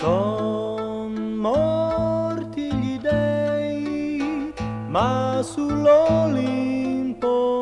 Son morti gli dei, ma sull'Olimpo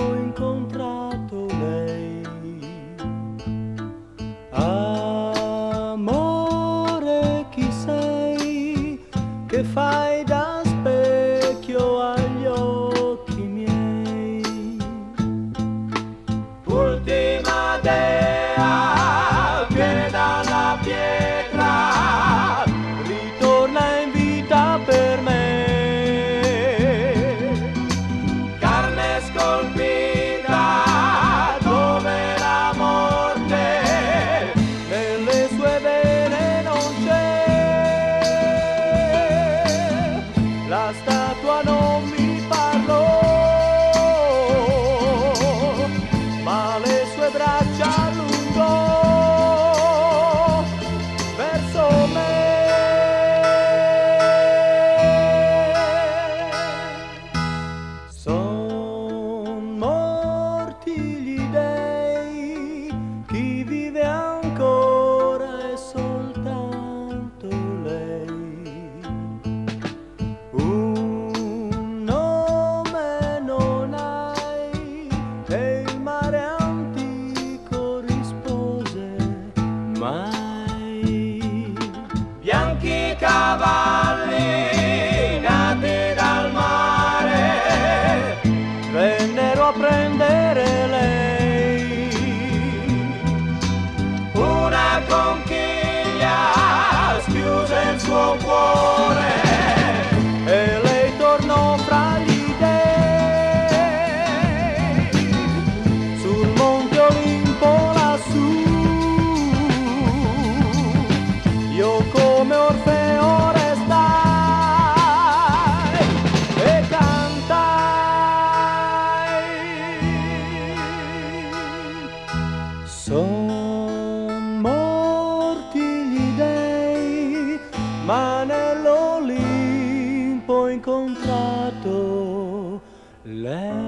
ma nell'Olimpo ho incontrato lei.